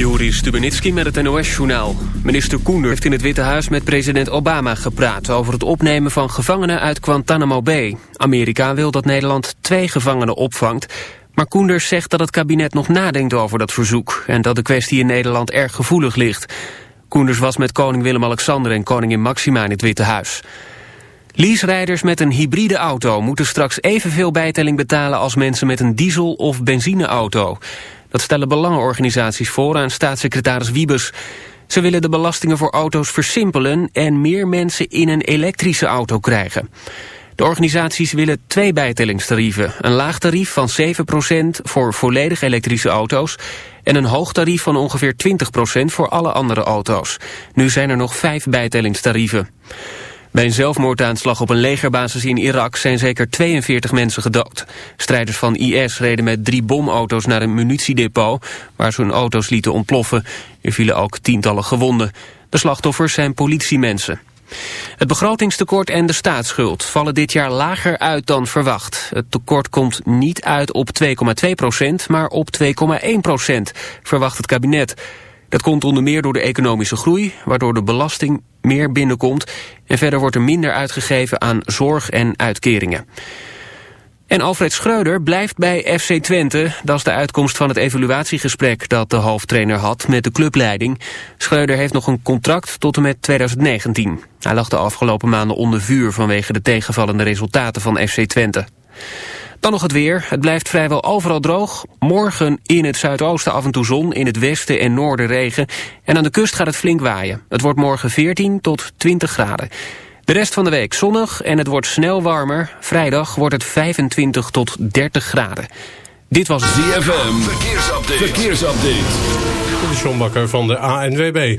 Joris Stubenitski met het NOS-journaal. Minister Koender heeft in het Witte Huis met president Obama gepraat... over het opnemen van gevangenen uit Guantanamo Bay. Amerika wil dat Nederland twee gevangenen opvangt... maar Koenders zegt dat het kabinet nog nadenkt over dat verzoek... en dat de kwestie in Nederland erg gevoelig ligt. Koenders was met koning Willem-Alexander en koningin Maxima in het Witte Huis. Leaserijders met een hybride auto moeten straks evenveel bijtelling betalen... als mensen met een diesel- of benzineauto... Dat stellen belangenorganisaties voor aan staatssecretaris Wiebes. Ze willen de belastingen voor auto's versimpelen en meer mensen in een elektrische auto krijgen. De organisaties willen twee bijtellingstarieven. Een laag tarief van 7% voor volledig elektrische auto's... en een hoog tarief van ongeveer 20% voor alle andere auto's. Nu zijn er nog vijf bijtellingstarieven. Bij een zelfmoordaanslag op een legerbasis in Irak zijn zeker 42 mensen gedood. Strijders van IS reden met drie bomauto's naar een munitiedepot... waar ze hun auto's lieten ontploffen. Er vielen ook tientallen gewonden. De slachtoffers zijn politiemensen. Het begrotingstekort en de staatsschuld vallen dit jaar lager uit dan verwacht. Het tekort komt niet uit op 2,2 procent, maar op 2,1 procent, verwacht het kabinet. Dat komt onder meer door de economische groei, waardoor de belasting meer binnenkomt en verder wordt er minder uitgegeven aan zorg en uitkeringen. En Alfred Schreuder blijft bij FC Twente. Dat is de uitkomst van het evaluatiegesprek dat de hoofdtrainer had met de clubleiding. Schreuder heeft nog een contract tot en met 2019. Hij lag de afgelopen maanden onder vuur vanwege de tegenvallende resultaten van FC Twente. Dan nog het weer. Het blijft vrijwel overal droog. Morgen in het zuidoosten af en toe zon, in het westen en noorden regen. En aan de kust gaat het flink waaien. Het wordt morgen 14 tot 20 graden. De rest van de week zonnig en het wordt snel warmer. Vrijdag wordt het 25 tot 30 graden. Dit was ZFM. Verkeersupdate. Verkeersupdate. De John van de ANWB.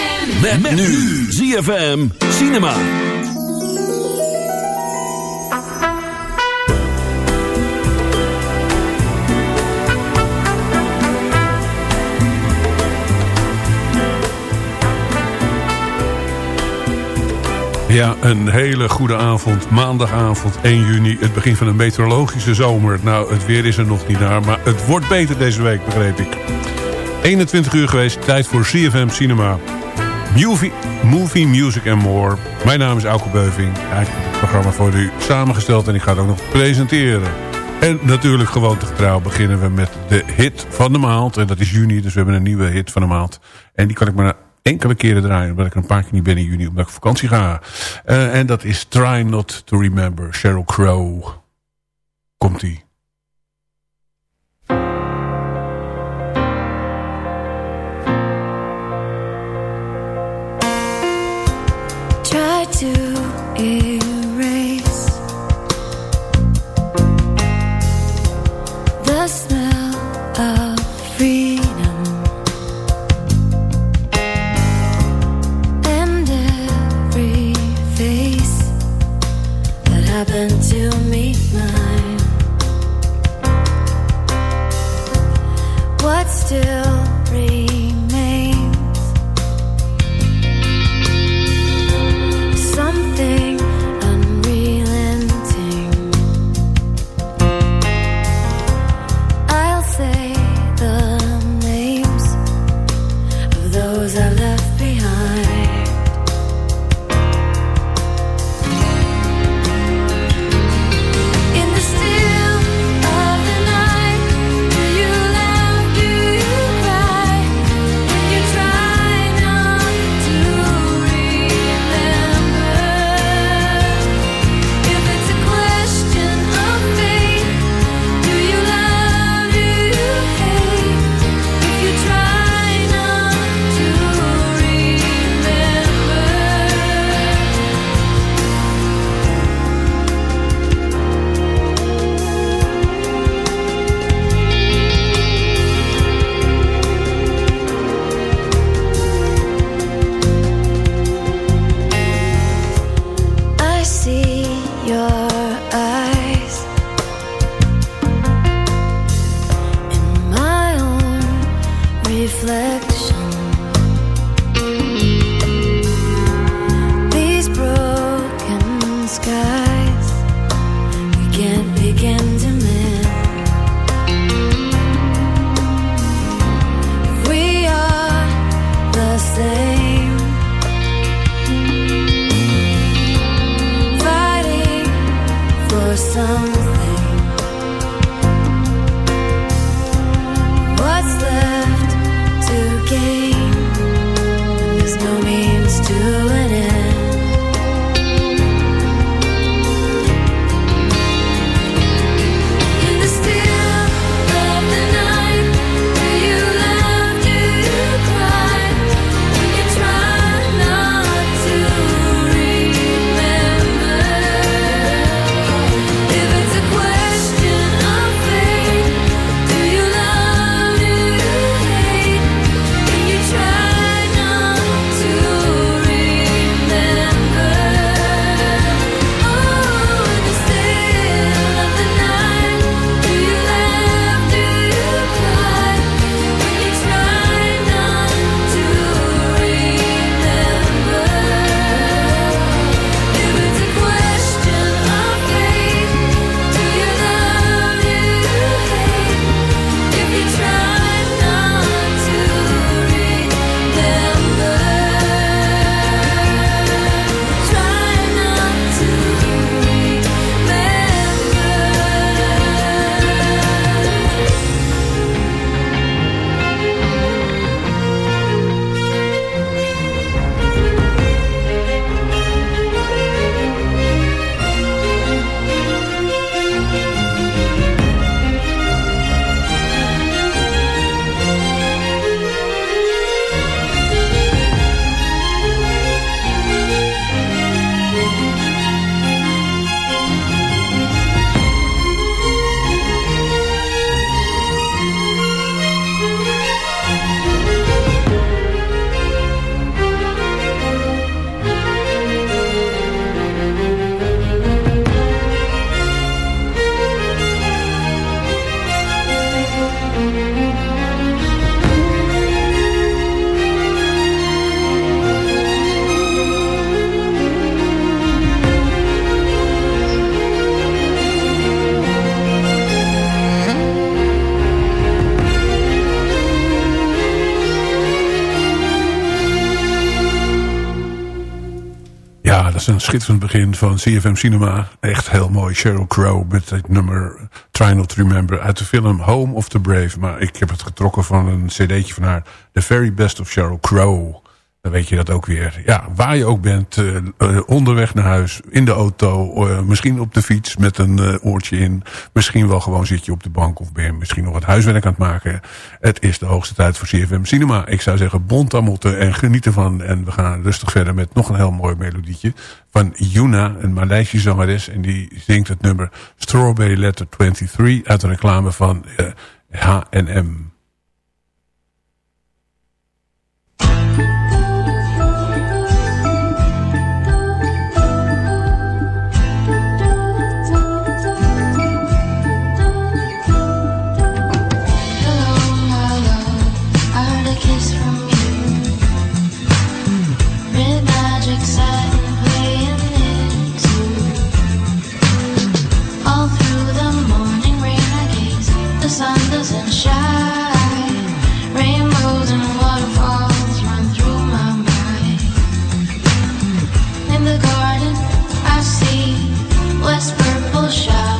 Met, met nu ZFM Cinema. Ja, een hele goede avond. Maandagavond 1 juni, het begin van een meteorologische zomer. Nou, het weer is er nog niet naar, maar het wordt beter deze week, begreep ik. 21 uur geweest, tijd voor CFM Cinema. Movie, movie Music and More. Mijn naam is Auke Beuving. Ik heb het programma voor u samengesteld en ik ga het ook nog presenteren. En natuurlijk gewoon te beginnen we met de hit van de maand. En dat is juni, dus we hebben een nieuwe hit van de maand. En die kan ik maar enkele keren draaien, omdat ik een paar keer niet ben in juni, omdat ik op vakantie ga. Uh, en dat is Try Not To Remember, Sheryl Crow. Komt-ie. Is een schitterend begin van CFM Cinema. Echt heel mooi. Sheryl Crow met het nummer Try Not To Remember uit de film Home of the Brave. Maar ik heb het getrokken van een cd'tje van haar. The Very Best of Sheryl Crow. Dan weet je dat ook weer. Ja, waar je ook bent, uh, onderweg naar huis, in de auto, uh, misschien op de fiets met een oortje in. Misschien wel gewoon zit je op de bank of ben je misschien nog wat huiswerk aan het maken. Het is de hoogste tijd voor CFM Cinema. Ik zou zeggen, bont motten en geniet ervan. En we gaan rustig verder met nog een heel mooi melodietje van Yuna, een Maleisische zangeres. En die zingt het nummer Strawberry Letter 23 uit een reclame van H&M. shine.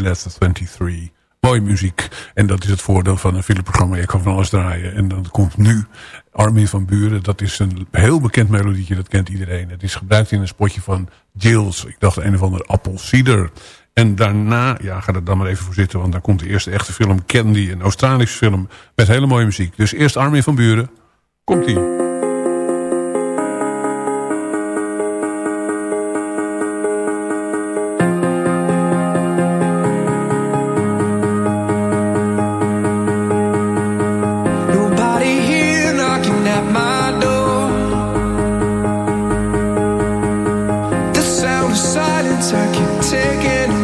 Letter 23. Mooie muziek. En dat is het voordeel van een filmprogramma. Je kan van alles draaien. En dan komt nu Armin van Buren. Dat is een heel bekend melodietje. Dat kent iedereen. Het is gebruikt in een spotje van Jills. Ik dacht een of ander Apple Cider. En daarna, ja, ga er dan maar even voor zitten. Want dan komt de eerste echte film Candy. Een Australische film met hele mooie muziek. Dus eerst Armin van Buren. Komt-ie. silence, I can take it.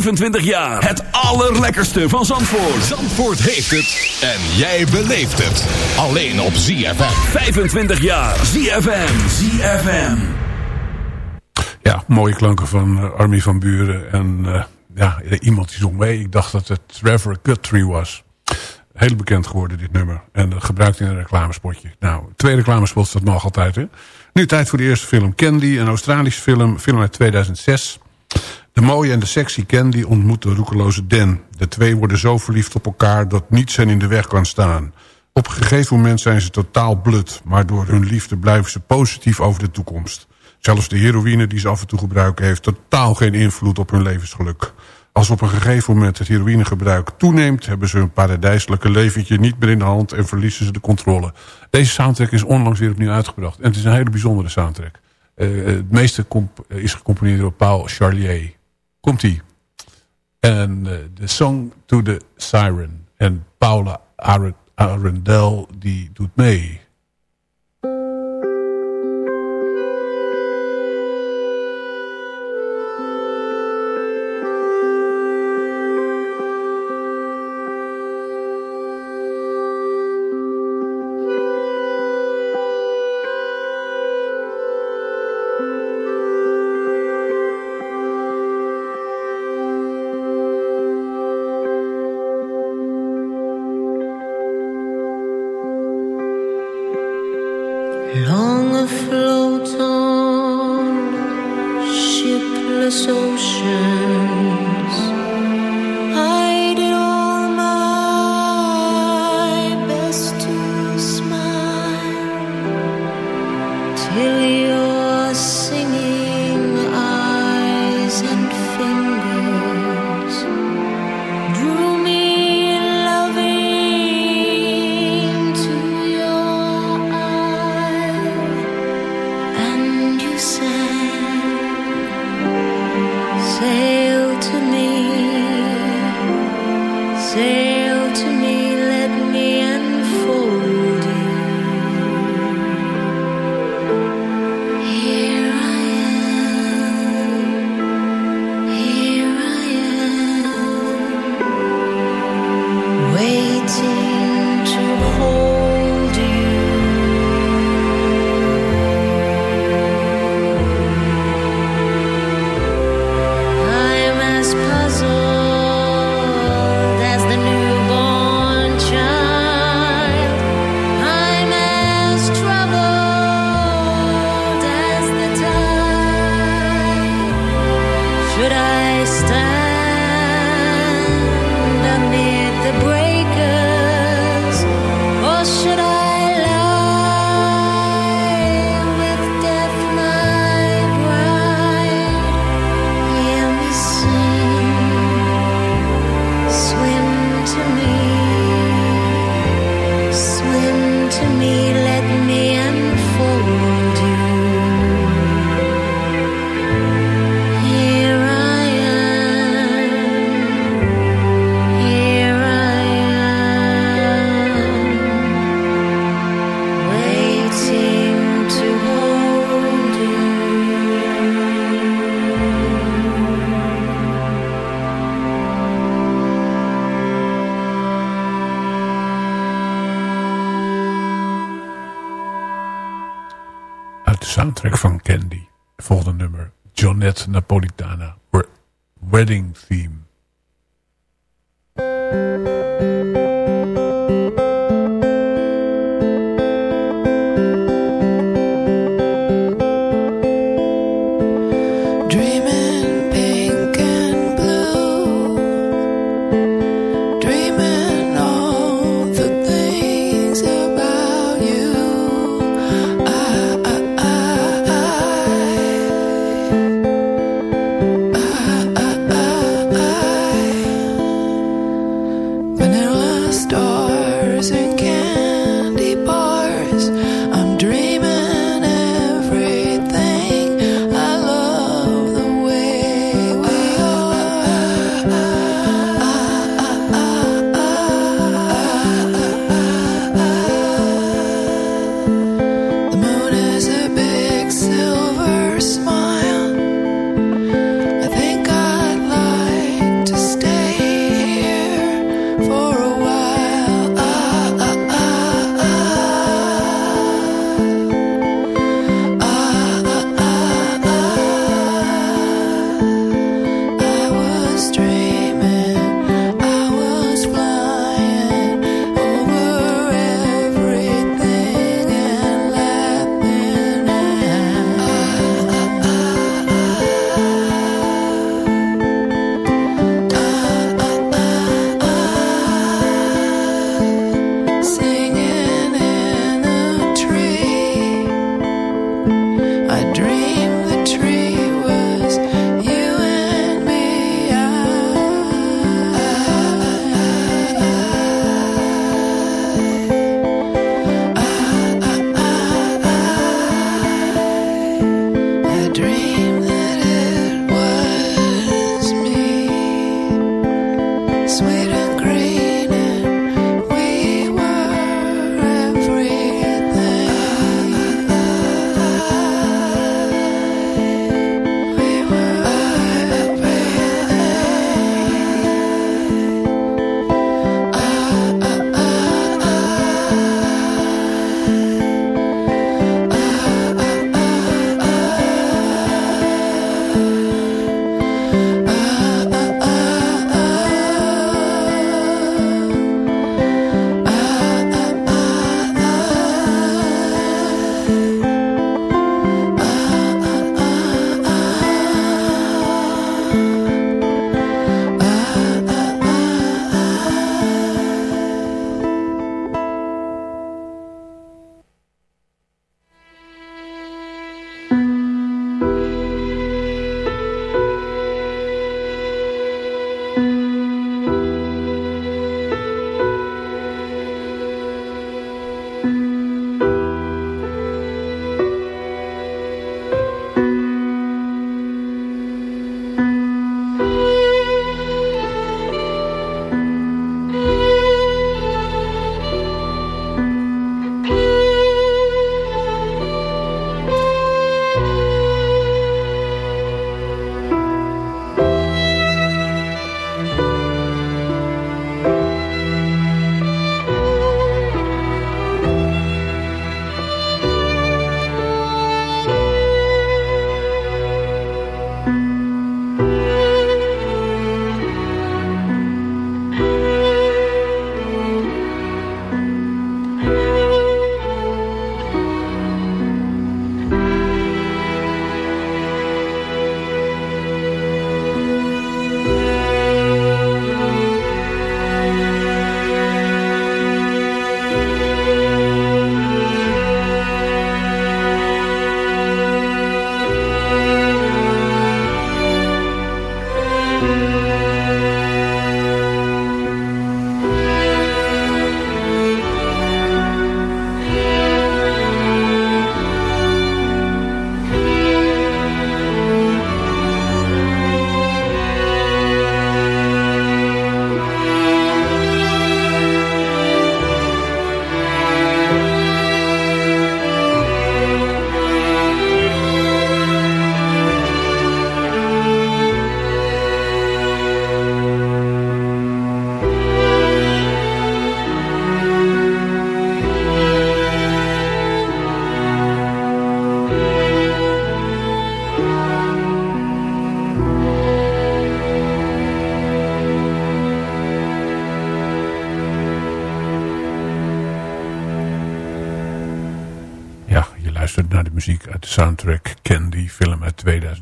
25 jaar. Het allerlekkerste van Zandvoort. Zandvoort heeft het. En jij beleeft het. Alleen op ZFM. 25 jaar. ZFM. ZFM. Ja, mooie klanken van uh, Army van Buren. En uh, ja, iemand die zong mee. Ik dacht dat het Trevor Guthrie was. Heel bekend geworden dit nummer. En dat gebruikt in een reclamespotje. Nou, twee reclamespots, dat mag altijd hè. Nu tijd voor de eerste film Candy. Een Australische film. Film uit 2006. De mooie en de sexy Candy ontmoet de roekeloze Dan. De twee worden zo verliefd op elkaar dat niets hen in de weg kan staan. Op een gegeven moment zijn ze totaal blut... maar door hun liefde blijven ze positief over de toekomst. Zelfs de heroïne die ze af en toe gebruiken... heeft totaal geen invloed op hun levensgeluk. Als op een gegeven moment het heroïnegebruik toeneemt... hebben ze hun paradijselijke leventje niet meer in de hand... en verliezen ze de controle. Deze soundtrack is onlangs weer opnieuw uitgebracht. En het is een hele bijzondere soundtrack. Uh, het meeste is gecomponeerd door Paul Charlier. Komt-ie. En uh, de Song to the Siren. En Paula Arendelle die doet mee.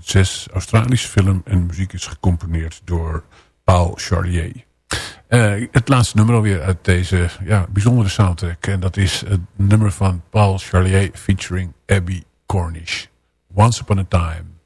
2006. Australische film en muziek is gecomponeerd door Paul Charlier. Uh, het laatste nummer alweer uit deze ja, bijzondere soundtrack. En dat is het nummer van Paul Charlier featuring Abby Cornish. Once Upon a Time.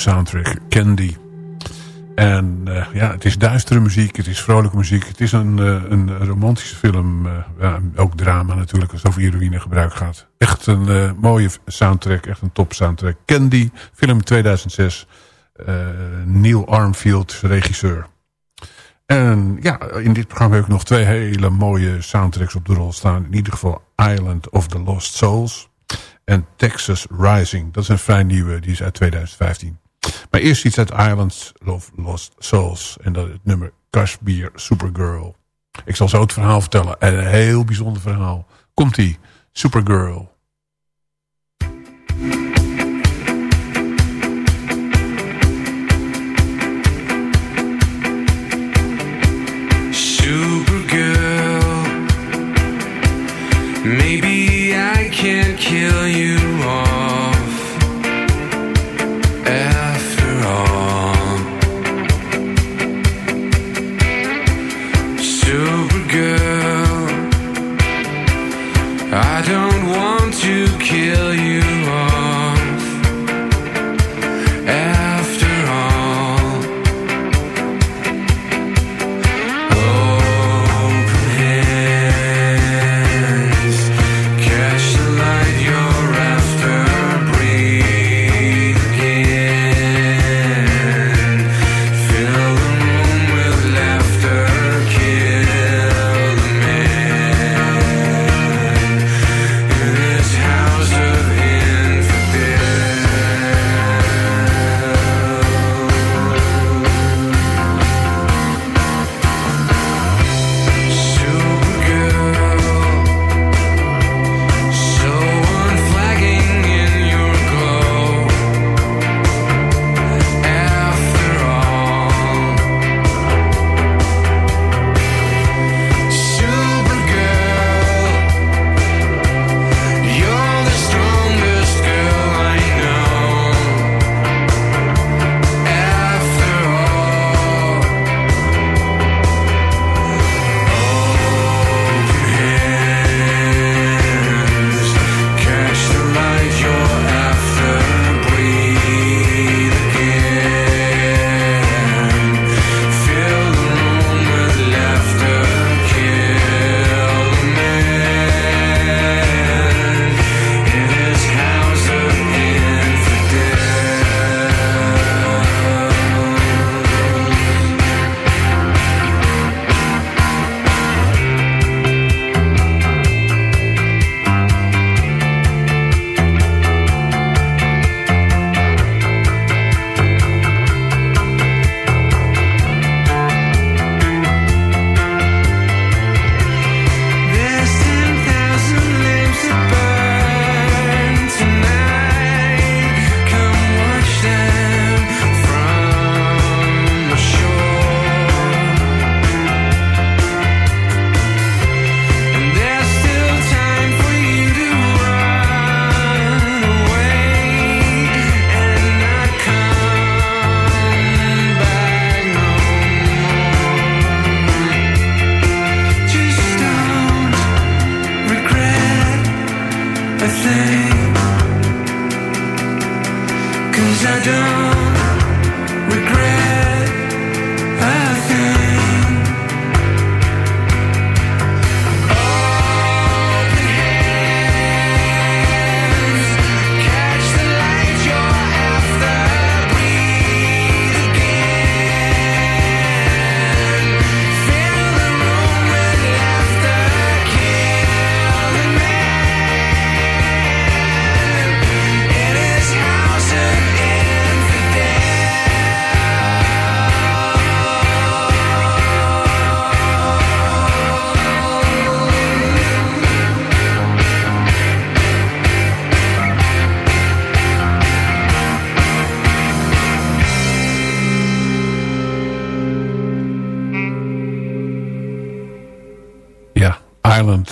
Soundtrack Candy. En uh, ja, het is duistere muziek, het is vrolijke muziek. Het is een, uh, een romantische film. Uh, ja, ook drama natuurlijk, als het over heroïne gebruik gaat. Echt een mooie soundtrack, echt een top soundtrack. Candy, film 2006. Neil Armfield, regisseur. En ja, in dit programma heb ik nog twee hele mooie soundtracks op de rol staan. In ieder geval Island of the Lost Souls en Texas Rising. Dat is een vrij nieuwe, die is uit 2015. Maar eerst iets uit Islands of Lost Souls. En dat is het nummer Kashmir Supergirl. Ik zal zo het verhaal vertellen. een heel bijzonder verhaal. Komt-ie. Supergirl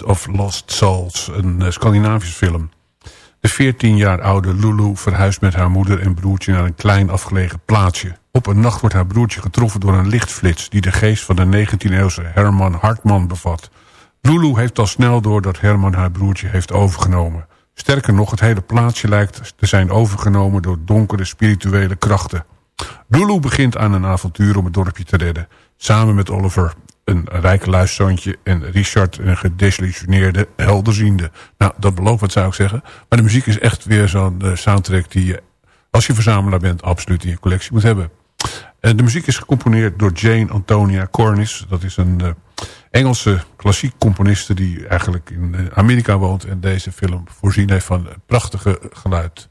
of Lost Souls, een uh, Scandinavisch film. De 14 jaar oude Lulu verhuist met haar moeder en broertje naar een klein afgelegen plaatsje. Op een nacht wordt haar broertje getroffen door een lichtflits... die de geest van de 19e-eeuwse Herman Hartman bevat. Lulu heeft al snel door dat Herman haar broertje heeft overgenomen. Sterker nog, het hele plaatsje lijkt te zijn overgenomen... door donkere spirituele krachten. Lulu begint aan een avontuur om het dorpje te redden. Samen met Oliver, een rijke luiszoontje en Richard een gedesillusioneerde helderziende. Nou, dat belooft zou ik zeggen. Maar de muziek is echt weer zo'n uh, soundtrack die je, als je verzamelaar bent, absoluut in je collectie moet hebben. Uh, de muziek is gecomponeerd door Jane Antonia Cornish. Dat is een uh, Engelse klassiek componiste die eigenlijk in Amerika woont... en deze film voorzien heeft van prachtige geluid.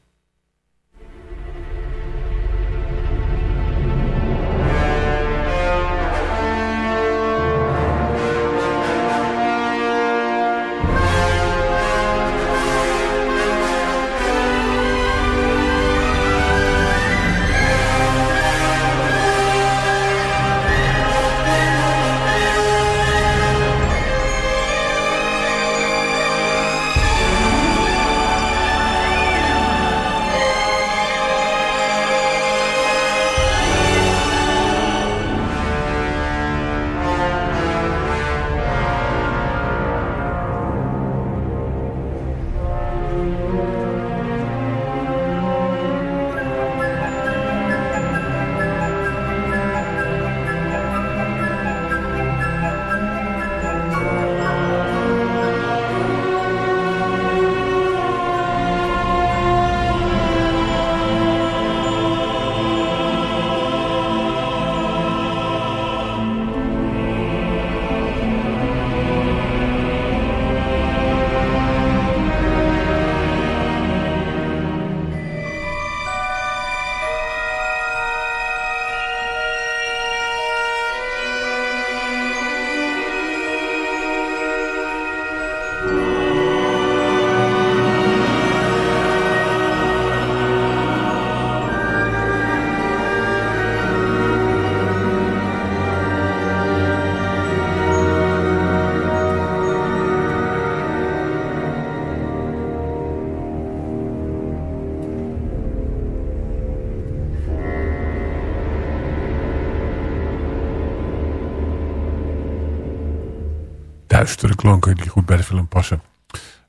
Passen.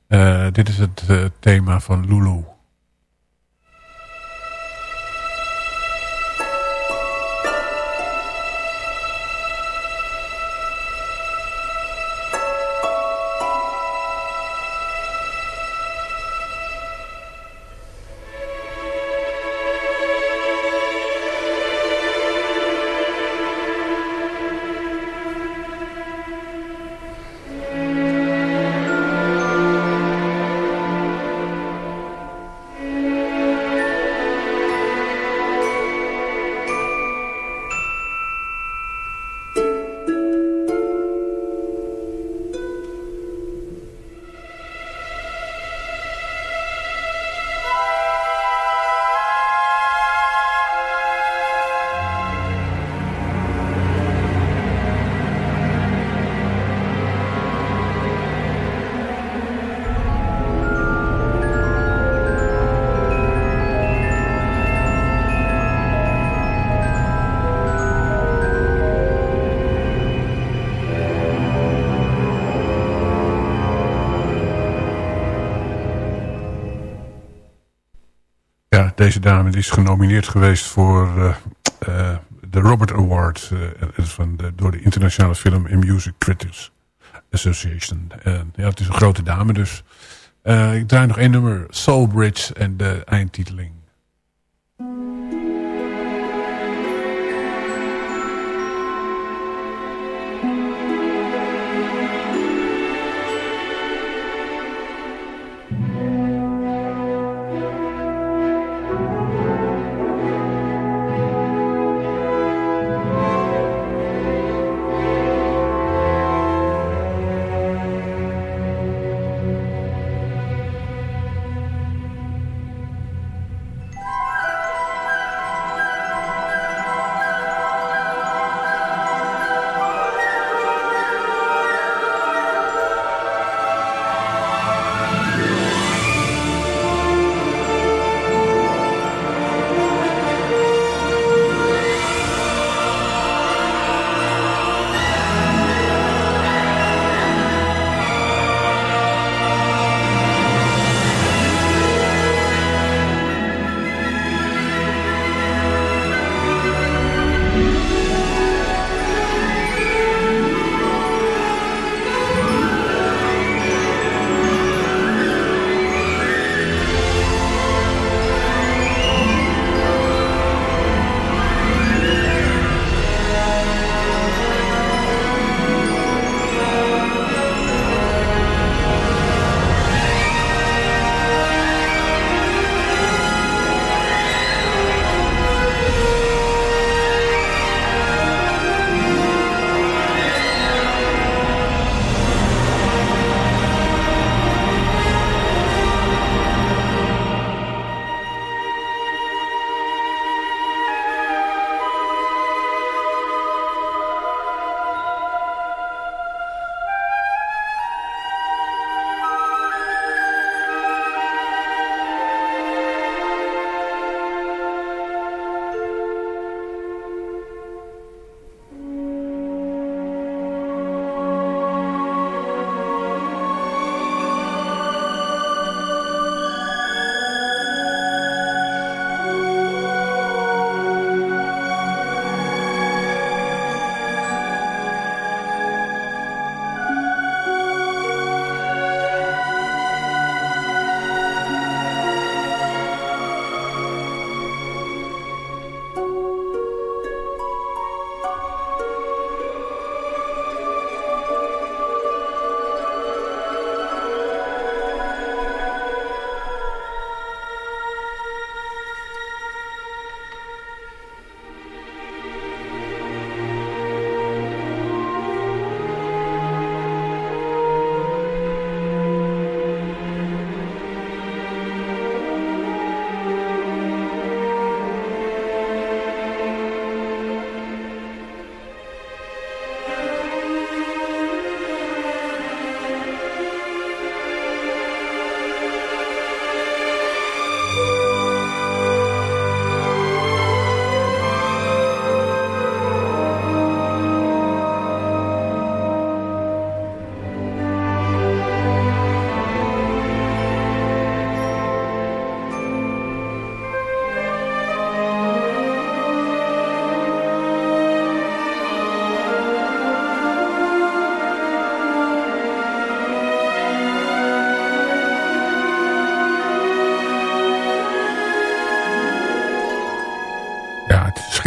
Uh, dit is het uh, thema van Lulu. Ja, deze dame is genomineerd geweest voor uh, de Robert Award... Uh, van de, door de Internationale Film and Music Critics Association. En, ja, het is een grote dame dus. ik draai nog één nummer, Soul Bridge en de eindtiteling.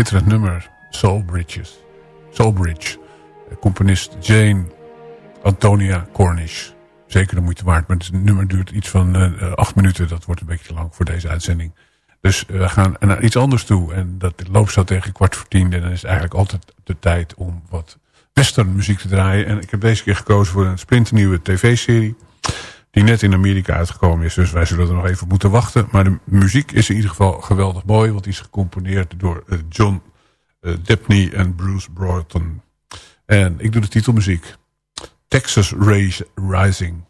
Schitterend nummer. Soul Bridges. Soul Bridge. Componist Jane Antonia Cornish. Zeker de moeite waard. Maar het nummer duurt iets van uh, acht minuten. Dat wordt een beetje te lang voor deze uitzending. Dus we gaan naar iets anders toe. En dat loopt zo tegen kwart voor tien. En dan is het eigenlijk altijd de tijd om wat western muziek te draaien. En ik heb deze keer gekozen voor een splinternieuwe tv-serie. Die net in Amerika uitgekomen is. Dus wij zullen er nog even moeten wachten. Maar de muziek is in ieder geval geweldig mooi. Want die is gecomponeerd door eh, John uh, Debney en Bruce Broughton. En ik doe de titelmuziek. Texas Rising.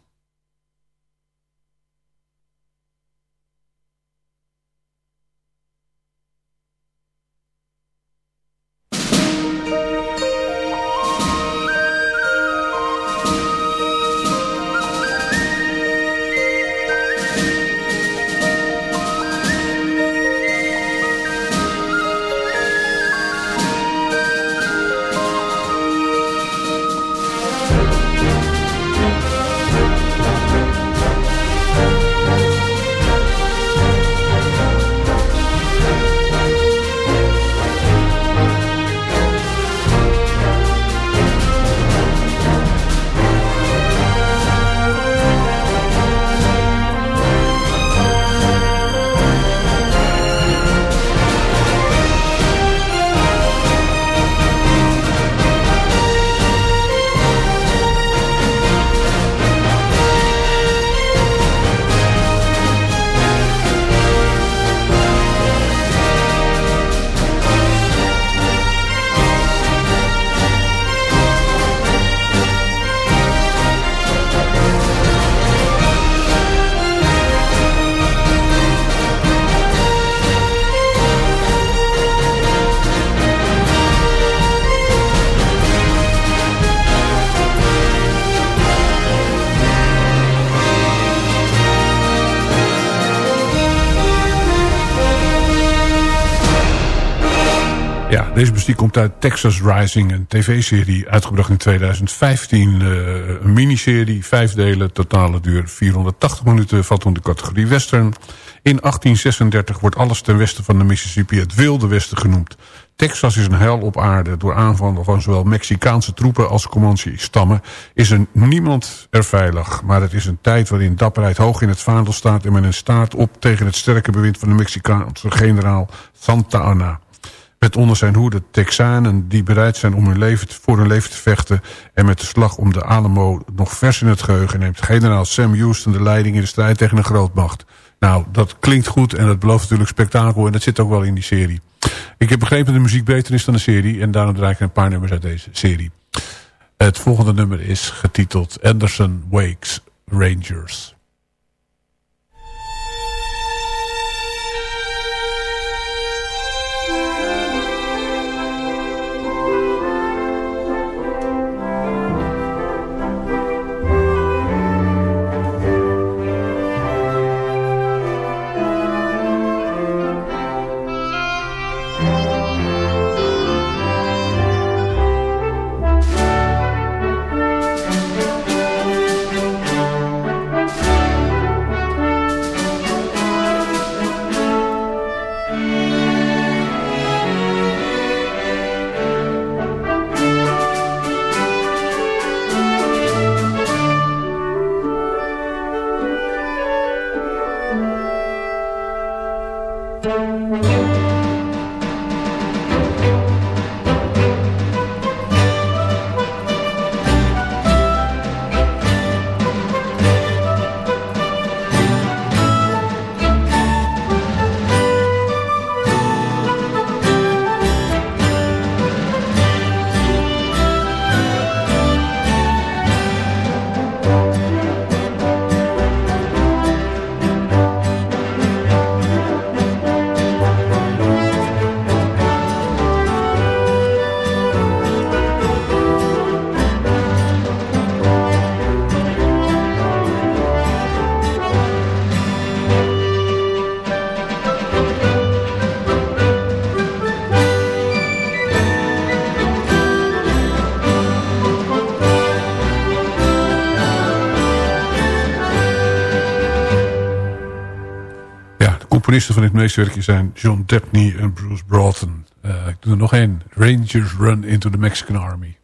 Muziek komt uit Texas Rising, een tv-serie uitgebracht in 2015. Uh, een miniserie, vijf delen, totale duur 480 minuten, valt onder de categorie western. In 1836 wordt alles ten westen van de Mississippi het Wilde Westen genoemd. Texas is een hel op aarde. Door aanvallen van zowel Mexicaanse troepen als Comanche-stammen... is er niemand er veilig. Maar het is een tijd waarin dapperheid hoog in het vaandel staat... en men een staat op tegen het sterke bewind van de Mexicaanse generaal Santa Anna. Met onder zijn hoede Texanen die bereid zijn om hun leven voor hun leven te vechten... en met de slag om de Alamo nog vers in het geheugen... neemt generaal Sam Houston de leiding in de strijd tegen een grootmacht. Nou, dat klinkt goed en dat belooft natuurlijk spektakel... en dat zit ook wel in die serie. Ik heb begrepen dat de muziek beter is dan de serie... en daarom draai ik een paar nummers uit deze serie. Het volgende nummer is getiteld Anderson Wakes Rangers. Componisten van dit meesterwerkje zijn John Debney en Bruce Broughton. Uh, ik doe er nog één. Rangers Run into the Mexican Army.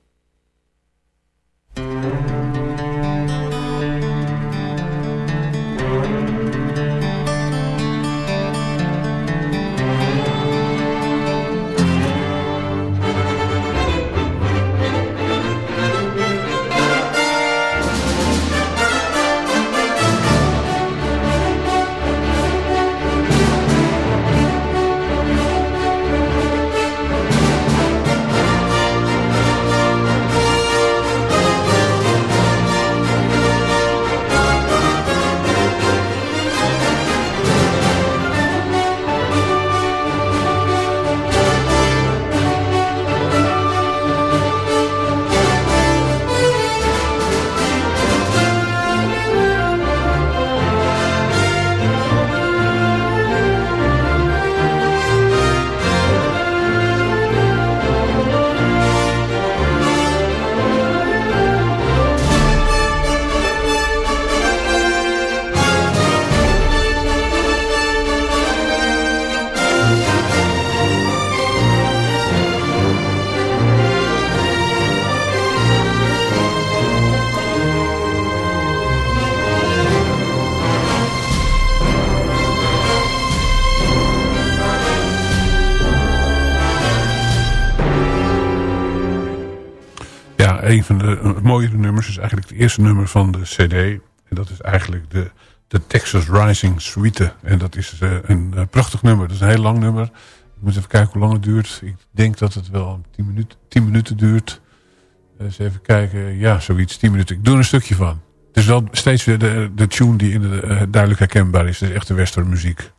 Het eerste nummer van de cd. En dat is eigenlijk de, de Texas Rising Suite. En dat is uh, een uh, prachtig nummer. Dat is een heel lang nummer. Ik moet even kijken hoe lang het duurt. Ik denk dat het wel 10 minuten, 10 minuten duurt. Uh, eens even kijken. Ja, zoiets. 10 minuten. Ik doe er een stukje van. Het is wel steeds weer de, de tune die in de, duidelijk herkenbaar is. Het is echte western muziek.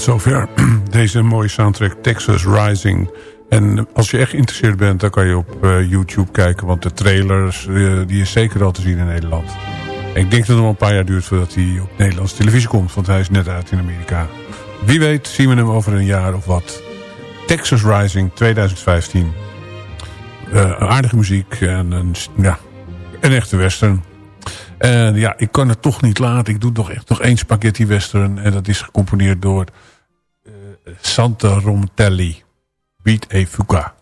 Zover deze mooie soundtrack Texas Rising. En als je echt geïnteresseerd bent, dan kan je op uh, YouTube kijken. Want de trailers, uh, die is zeker al te zien in Nederland. Ik denk dat het nog een paar jaar duurt voordat hij op Nederlandse televisie komt. Want hij is net uit in Amerika. Wie weet zien we hem over een jaar of wat. Texas Rising 2015. Uh, aardige muziek en een, ja, een echte western. En ja, ik kan het toch niet laten. Ik doe nog echt nog één spaghetti western. En dat is gecomponeerd door Santa Romtelli. Beat a Fuga.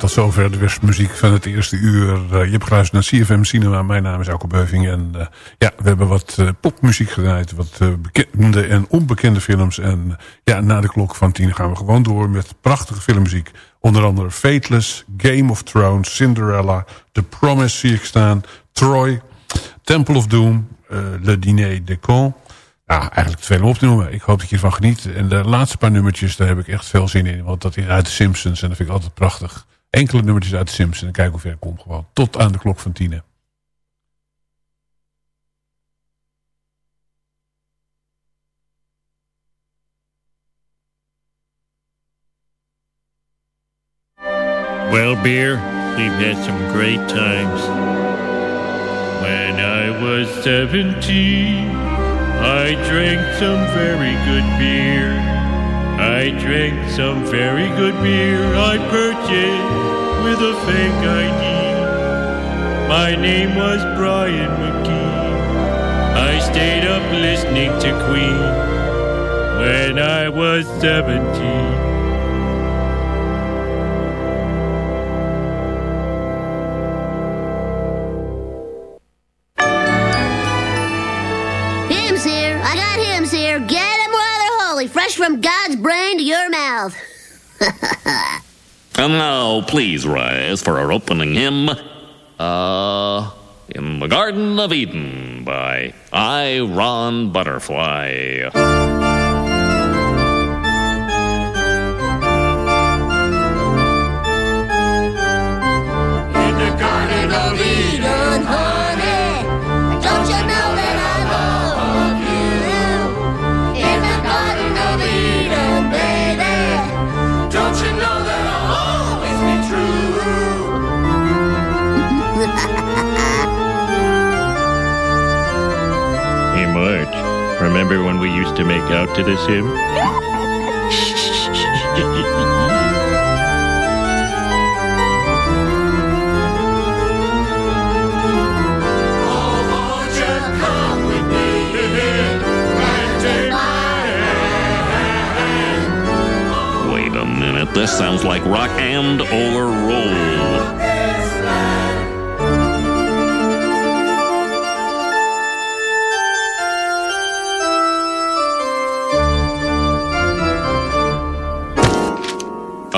Tot zover de muziek van het eerste uur. Uh, je hebt geluisterd naar CFM Cinema. Mijn naam is Alko Beuving. En uh, ja, we hebben wat uh, popmuziek gedraaid. Wat bekende en onbekende films. En ja, na de klok van tien gaan we gewoon door met prachtige filmmuziek. Onder andere Fateless, Game of Thrones, Cinderella, The Promise zie ik staan. Troy, Temple of Doom, Le Diner de Con. Ja, eigenlijk twee op te noemen. Ik hoop dat je ervan geniet. En de laatste paar nummertjes, daar heb ik echt veel zin in. Want dat is uit de Simpsons en dat vind ik altijd prachtig enkele nummertjes uit de Simpsons en kijken hoe ver ik kom gewoon. Tot aan de klok van tien. Well, beer, we've had some great times. When I was 17, I drank some very good beer. I drank some very good beer I purchased with a fake ID. My name was Brian McKee. I stayed up listening to Queen when I was 17. Fresh from God's brain to your mouth. and now, please rise for our opening hymn. Uh, In the Garden of Eden by I. Ron Butterfly. Remember when we used to make out to this hymn? Wait a minute, this sounds like rock and or roll.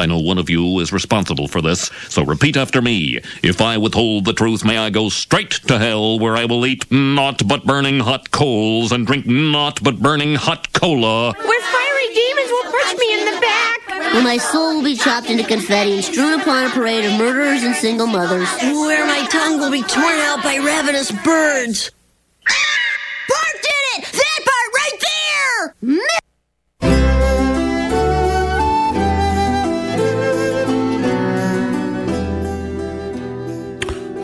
I know one of you is responsible for this, so repeat after me. If I withhold the truth, may I go straight to hell, where I will eat naught but burning hot coals and drink naught but burning hot cola. Where fiery demons will crush me in the back. Where my soul will be chopped into confetti and strewn upon a parade of murderers and single mothers. Where my tongue will be torn out by ravenous birds. Bart did it! That part right there!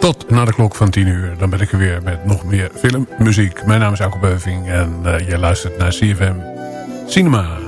Tot na de klok van 10 uur. Dan ben ik er weer met nog meer filmmuziek. Mijn naam is Alko Beuving en uh, je luistert naar CFM Cinema.